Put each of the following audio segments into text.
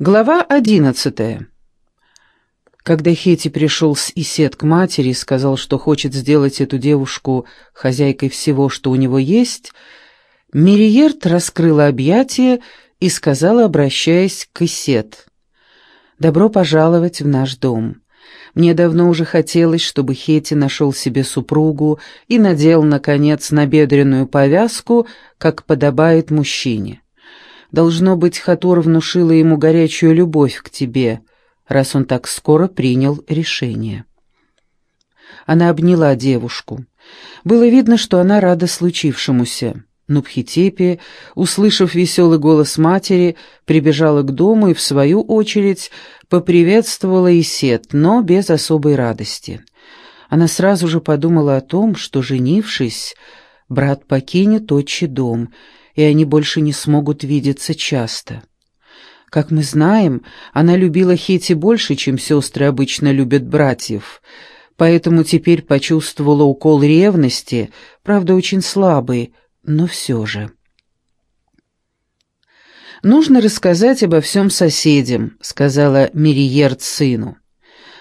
Глава одиннадцатая. Когда Хети пришел с Исет к матери и сказал, что хочет сделать эту девушку хозяйкой всего, что у него есть, Мириерт раскрыла объятия и сказала, обращаясь к Исет, «Добро пожаловать в наш дом. Мне давно уже хотелось, чтобы Хети нашел себе супругу и надел, наконец, набедренную повязку, как подобает мужчине». Должно быть, Хатур внушила ему горячую любовь к тебе, раз он так скоро принял решение. Она обняла девушку. Было видно, что она рада случившемуся. Нубхитепи, услышав веселый голос матери, прибежала к дому и, в свою очередь, поприветствовала Исет, но без особой радости. Она сразу же подумала о том, что, женившись, брат покинет отчий дом — и они больше не смогут видеться часто. Как мы знаем, она любила Хети больше, чем сестры обычно любят братьев, поэтому теперь почувствовала укол ревности, правда, очень слабый, но все же. «Нужно рассказать обо всем соседям», — сказала Мириерт сыну.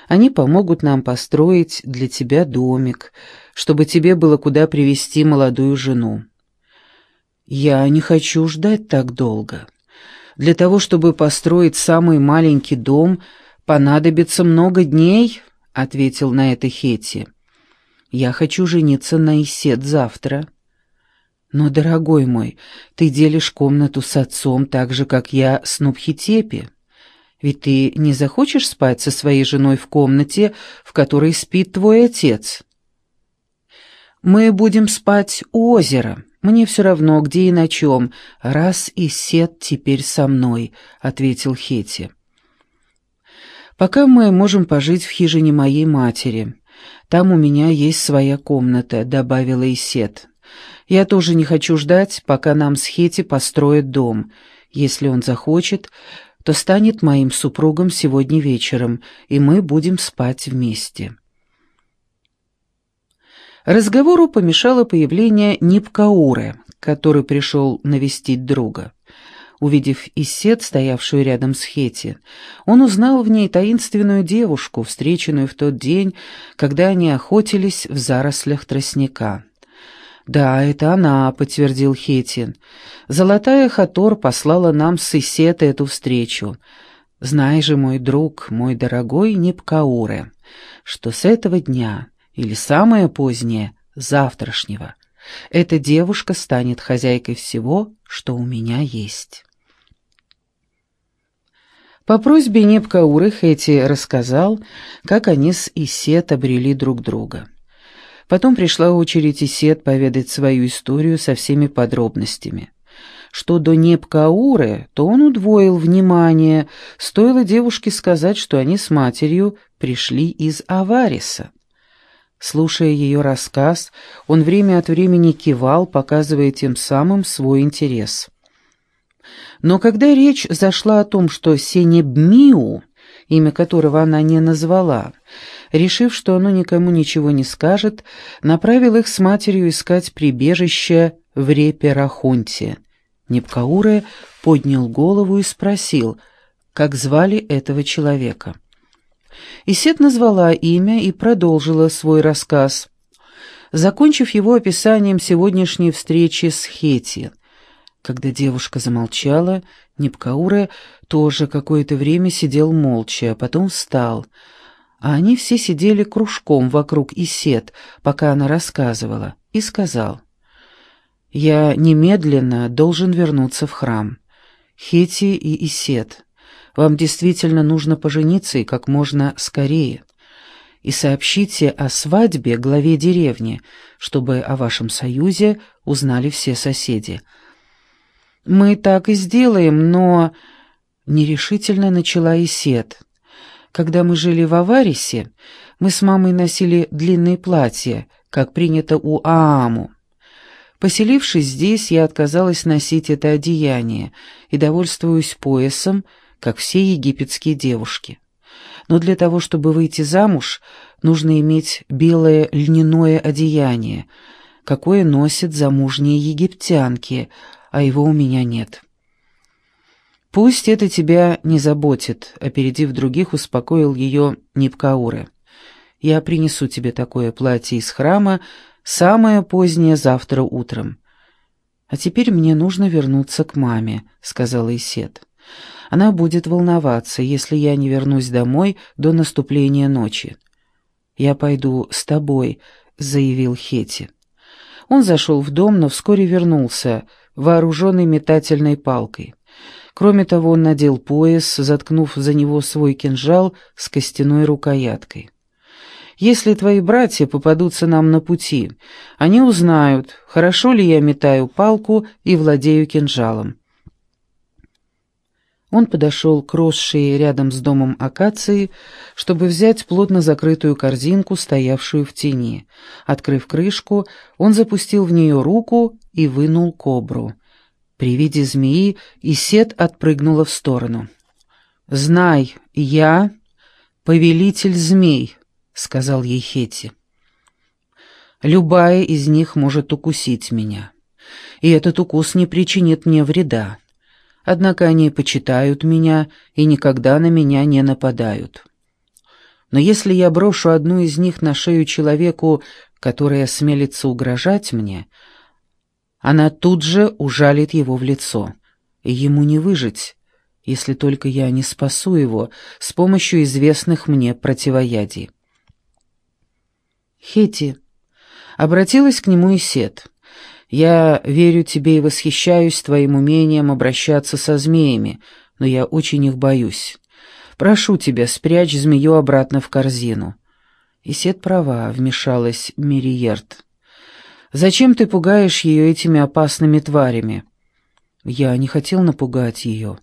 «Они помогут нам построить для тебя домик, чтобы тебе было куда привести молодую жену. «Я не хочу ждать так долго. Для того, чтобы построить самый маленький дом, понадобится много дней», — ответил на это Хети. «Я хочу жениться на Исет завтра». «Но, дорогой мой, ты делишь комнату с отцом так же, как я с Нубхитепи. Ведь ты не захочешь спать со своей женой в комнате, в которой спит твой отец?» «Мы будем спать у озера», «Мне все равно, где и на чем, раз и Сет теперь со мной», — ответил Хети. «Пока мы можем пожить в хижине моей матери. Там у меня есть своя комната», — добавила Исет. «Я тоже не хочу ждать, пока нам с Хети построят дом. Если он захочет, то станет моим супругом сегодня вечером, и мы будем спать вместе». Разговору помешало появление Нипкауры, который пришел навестить друга. Увидев Исет, стоявшую рядом с Хети, он узнал в ней таинственную девушку, встреченную в тот день, когда они охотились в зарослях тростника. «Да, это она», — подтвердил Хетин. «Золотая Хатор послала нам с Исет эту встречу. Знай же, мой друг, мой дорогой Нипкауре, что с этого дня или самое позднее, завтрашнего. Эта девушка станет хозяйкой всего, что у меня есть. По просьбе Непкауры Хэти рассказал, как они с Исет обрели друг друга. Потом пришла очередь Исет поведать свою историю со всеми подробностями. Что до Непкауры, то он удвоил внимание, стоило девушке сказать, что они с матерью пришли из Авариса. Слушая ее рассказ, он время от времени кивал, показывая тем самым свой интерес. Но когда речь зашла о том, что Сенебмиу, имя которого она не назвала, решив, что оно никому ничего не скажет, направил их с матерью искать прибежище в репе Рахунте. Непкауре поднял голову и спросил, как звали этого человека. Исет назвала имя и продолжила свой рассказ, закончив его описанием сегодняшней встречи с Хети. Когда девушка замолчала, Непкауре тоже какое-то время сидел молча, а потом встал. А они все сидели кружком вокруг Исет, пока она рассказывала, и сказал, «Я немедленно должен вернуться в храм. Хети и Исет, вам действительно нужно пожениться и как можно скорее. И сообщите о свадьбе главе деревни, чтобы о вашем союзе узнали все соседи. Мы так и сделаем, но... Нерешительно начала Исет. Когда мы жили в Аварисе, мы с мамой носили длинные платья, как принято у Ааму. Поселившись здесь, я отказалась носить это одеяние и довольствуюсь поясом, как все египетские девушки. Но для того, чтобы выйти замуж, нужно иметь белое льняное одеяние, какое носят замужние египтянки, а его у меня нет. «Пусть это тебя не заботит», — опередив других, успокоил ее Нипкауры. «Я принесу тебе такое платье из храма самое позднее завтра утром». «А теперь мне нужно вернуться к маме», — сказала Исет. «Она будет волноваться, если я не вернусь домой до наступления ночи». «Я пойду с тобой», — заявил Хети. Он зашел в дом, но вскоре вернулся, вооруженный метательной палкой. Кроме того, он надел пояс, заткнув за него свой кинжал с костяной рукояткой. «Если твои братья попадутся нам на пути, они узнают, хорошо ли я метаю палку и владею кинжалом». Он подошел к росшей рядом с домом акации, чтобы взять плотно закрытую корзинку, стоявшую в тени. Открыв крышку, он запустил в нее руку и вынул кобру — при виде змеи Исет отпрыгнула в сторону. «Знай, я повелитель змей», — сказал ей Хети. «Любая из них может укусить меня, и этот укус не причинит мне вреда. Однако они почитают меня и никогда на меня не нападают. Но если я брошу одну из них на шею человеку, который осмелится угрожать мне, — она тут же ужалит его в лицо. И ему не выжить, если только я не спасу его с помощью известных мне противоядий. Хети. Обратилась к нему и Сет. «Я верю тебе и восхищаюсь твоим умением обращаться со змеями, но я очень их боюсь. Прошу тебя, спрячь змею обратно в корзину». И Сет права, вмешалась Мириерт. Зачем ты пугаешь ее этими опасными тварями?» «Я не хотел напугать ее.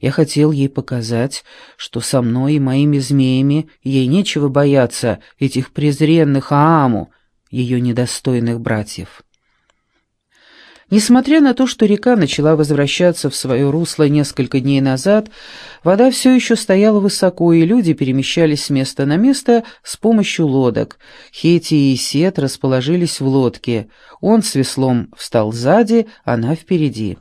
Я хотел ей показать, что со мной и моими змеями ей нечего бояться этих презренных Ааму, ее недостойных братьев». Несмотря на то, что река начала возвращаться в свое русло несколько дней назад, вода все еще стояла высоко, и люди перемещались с места на место с помощью лодок. Хети и Сет расположились в лодке. Он с веслом встал сзади, она впереди.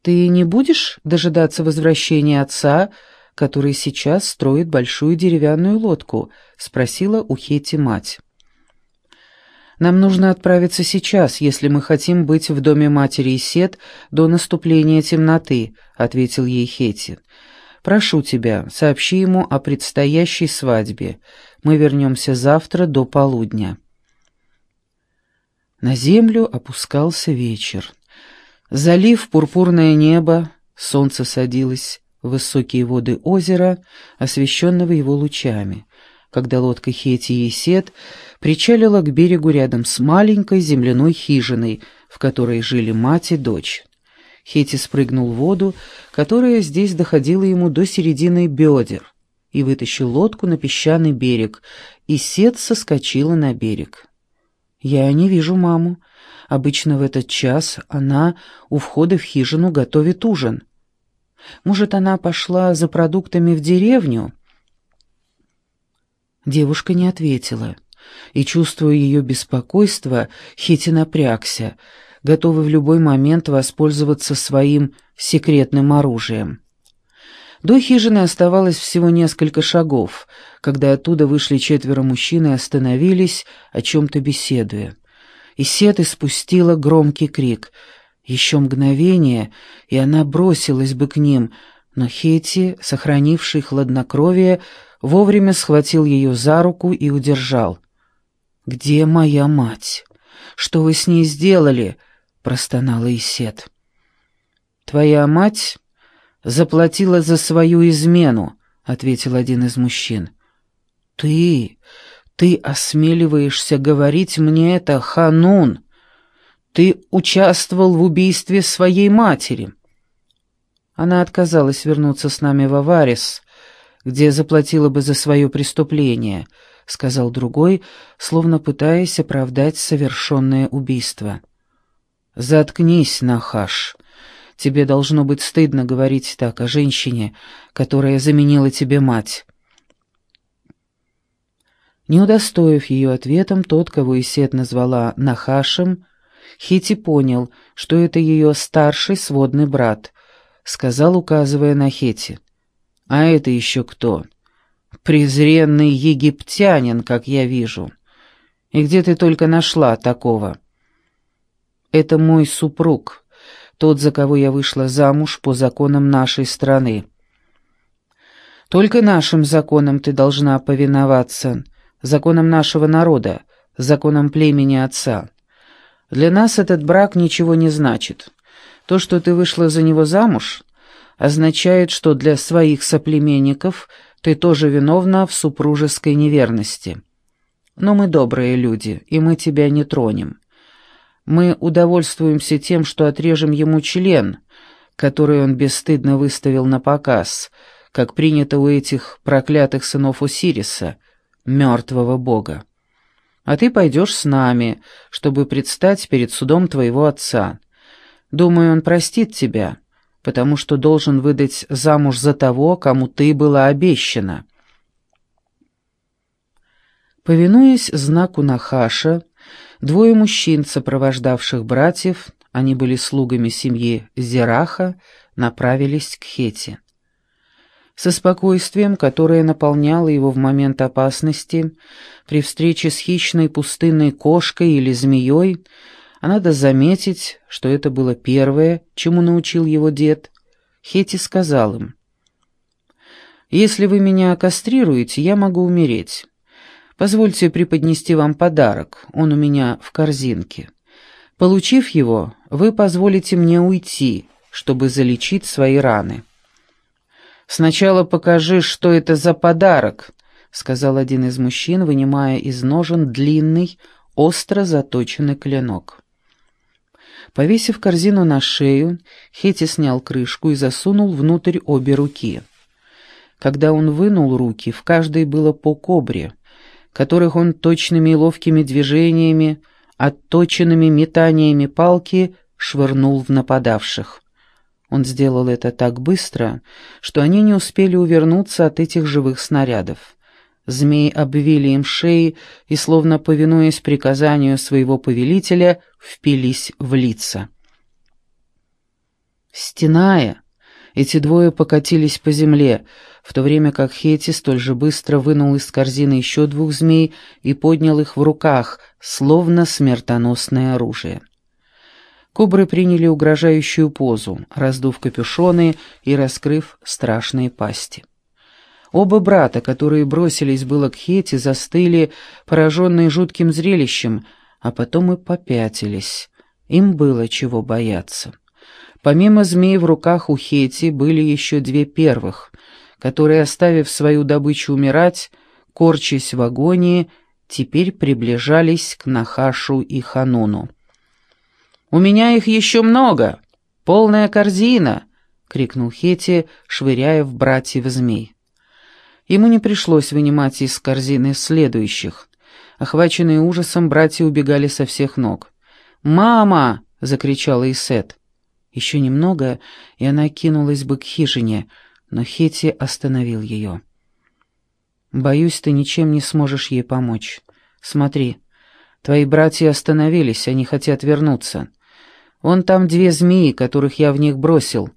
«Ты не будешь дожидаться возвращения отца, который сейчас строит большую деревянную лодку?» — спросила у Хети мать. Нам нужно отправиться сейчас, если мы хотим быть в доме матери Исет до наступления темноты», — ответил ей Хети. «Прошу тебя, сообщи ему о предстоящей свадьбе. Мы вернемся завтра до полудня». На землю опускался вечер. Залив пурпурное небо, солнце садилось в высокие воды озера, освещенного его лучами когда лодка Хети и Сет причалила к берегу рядом с маленькой земляной хижиной, в которой жили мать и дочь. Хети спрыгнул в воду, которая здесь доходила ему до середины бедер, и вытащил лодку на песчаный берег, и Сет соскочила на берег. «Я не вижу маму. Обычно в этот час она у входа в хижину готовит ужин. Может, она пошла за продуктами в деревню?» Девушка не ответила, и, чувствуя ее беспокойство, Хити напрягся, готовый в любой момент воспользоваться своим секретным оружием. До хижины оставалось всего несколько шагов, когда оттуда вышли четверо мужчин и остановились, о чем-то беседуя. И Сет испустила громкий крик. Еще мгновение, и она бросилась бы к ним, но Хети, сохранивший хладнокровие, вовремя схватил ее за руку и удержал. «Где моя мать? Что вы с ней сделали?» — простонала Исет. «Твоя мать заплатила за свою измену», — ответил один из мужчин. «Ты, ты осмеливаешься говорить мне это, Ханун? Ты участвовал в убийстве своей матери». Она отказалась вернуться с нами в Аварис, где заплатила бы за свое преступление», — сказал другой, словно пытаясь оправдать совершенное убийство. «Заткнись, Нахаш. Тебе должно быть стыдно говорить так о женщине, которая заменила тебе мать». Не удостоив ее ответом, тот, кого Исет назвала Нахашем, Хити понял, что это ее старший сводный брат, — сказал, указывая на Хети. «А это еще кто?» «Презренный египтянин, как я вижу. И где ты только нашла такого?» «Это мой супруг, тот, за кого я вышла замуж по законам нашей страны. Только нашим законам ты должна повиноваться, законам нашего народа, законам племени отца. Для нас этот брак ничего не значит. То, что ты вышла за него замуж, означает, что для своих соплеменников ты тоже виновна в супружеской неверности. Но мы добрые люди, и мы тебя не тронем. Мы удовольствуемся тем, что отрежем ему член, который он бесстыдно выставил на показ, как принято у этих проклятых сынов Осириса, мертвого бога. А ты пойдешь с нами, чтобы предстать перед судом твоего отца. Думаю, он простит тебя, потому что должен выдать замуж за того, кому ты была обещана». Повинуясь знаку Нахаша, двое мужчин, сопровождавших братьев, они были слугами семьи Зераха, направились к Хете. Со спокойствием, которое наполняло его в момент опасности, при встрече с хищной пустынной кошкой или змеей, а надо заметить, что это было первое, чему научил его дед, Хети сказал им, «Если вы меня кастрируете, я могу умереть. Позвольте преподнести вам подарок, он у меня в корзинке. Получив его, вы позволите мне уйти, чтобы залечить свои раны». «Сначала покажи, что это за подарок», — сказал один из мужчин, вынимая из ножен длинный, остро заточенный клинок. Повесив корзину на шею, Хети снял крышку и засунул внутрь обе руки. Когда он вынул руки, в каждой было по кобре, которых он точными и ловкими движениями, отточенными метаниями палки швырнул в нападавших. Он сделал это так быстро, что они не успели увернуться от этих живых снарядов. Змеи обвили им шеи и, словно повинуясь приказанию своего повелителя, впились в лица. Стеная, эти двое покатились по земле, в то время как Хети столь же быстро вынул из корзины еще двух змей и поднял их в руках, словно смертоносное оружие. Кобры приняли угрожающую позу, раздув капюшоны и раскрыв страшные пасти. Оба брата, которые бросились было к Хете, застыли, пораженные жутким зрелищем, а потом и попятились. Им было чего бояться. Помимо змей в руках у Хети были еще две первых, которые, оставив свою добычу умирать, корчась в агонии, теперь приближались к Нахашу и Хануну. «У меня их еще много! Полная корзина!» — крикнул Хети, швыряя в братьев змей. Ему не пришлось вынимать из корзины следующих. Охваченные ужасом, братья убегали со всех ног. «Мама!» — закричала Исет. Еще немного, и она кинулась бы к хижине, но Хети остановил ее. «Боюсь, ты ничем не сможешь ей помочь. Смотри, твои братья остановились, они хотят вернуться. Вон там две змеи, которых я в них бросил,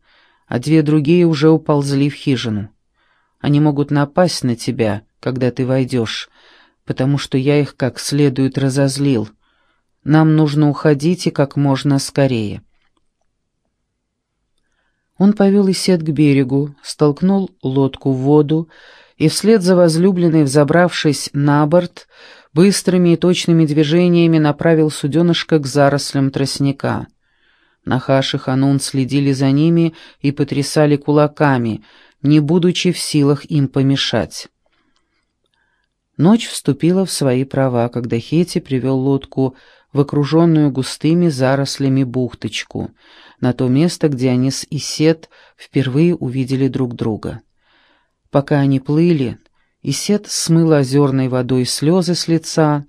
а две другие уже уползли в хижину. Они могут напасть на тебя, когда ты войдешь, потому что я их как следует разозлил. Нам нужно уходить и как можно скорее». Он повел Исет к берегу, столкнул лодку в воду и вслед за возлюбленной, взобравшись на борт, быстрыми и точными движениями направил суденышко к зарослям тростника. Нахаш и Ханун следили за ними и потрясали кулаками, не будучи в силах им помешать. Ночь вступила в свои права, когда Хети привел лодку в окруженную густыми зарослями бухточку, на то место, где они с Исет впервые увидели друг друга. Пока они плыли, Исет смыла озерной водой слезы с лица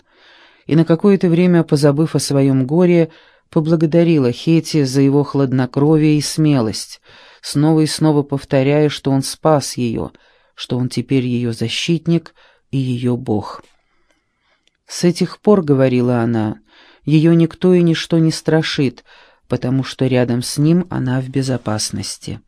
и на какое-то время, позабыв о своем горе, поблагодарила Хети за его хладнокровие и смелость, снова и снова повторяя, что он спас ее, что он теперь ее защитник и ее бог. «С этих пор, — говорила она, — ее никто и ничто не страшит, потому что рядом с ним она в безопасности».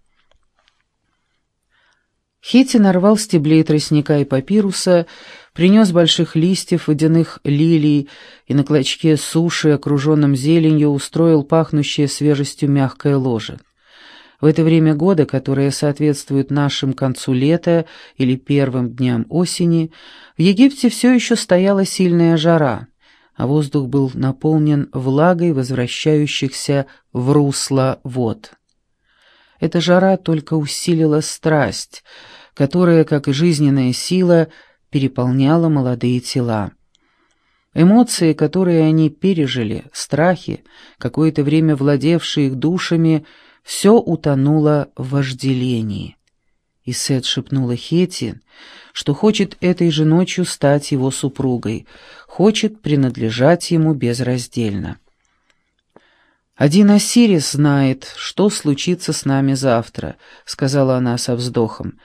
Хетти нарвал стеблей тростника и папируса, принес больших листьев водяных лилий и на клочке суши, окруженном зеленью, устроил пахнущее свежестью мягкое ложе. В это время года, которое соответствует нашим концу лета или первым дням осени, в Египте все еще стояла сильная жара, а воздух был наполнен влагой возвращающихся в русло вод. Эта жара только усилила страсть, которая, как и жизненная сила, переполняла молодые тела. Эмоции, которые они пережили, страхи, какое-то время владевшие их душами, все утонуло в вожделении. И Сет шепнула Хети, что хочет этой же ночью стать его супругой, хочет принадлежать ему безраздельно. «Один Осирис знает, что случится с нами завтра», — сказала она со вздохом.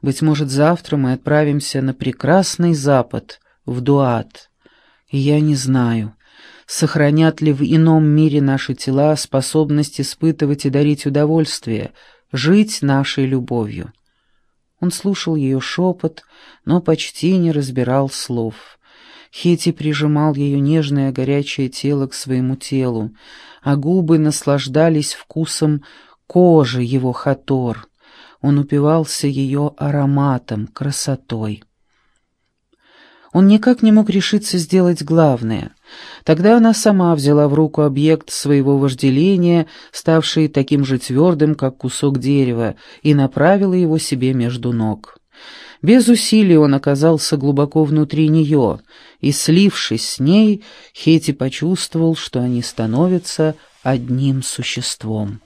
Быть может, завтра мы отправимся на прекрасный запад, в Дуат. И я не знаю, сохранят ли в ином мире наши тела способность испытывать и дарить удовольствие, жить нашей любовью. Он слушал ее шепот, но почти не разбирал слов. Хети прижимал ее нежное горячее тело к своему телу, а губы наслаждались вкусом кожи его хатор — он упивался ее ароматом, красотой. Он никак не мог решиться сделать главное. Тогда она сама взяла в руку объект своего вожделения, ставший таким же твердым, как кусок дерева, и направила его себе между ног. Без усилий он оказался глубоко внутри нее, и, слившись с ней, Хети почувствовал, что они становятся одним существом.